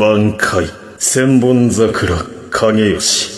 挽回。千本桜影吉。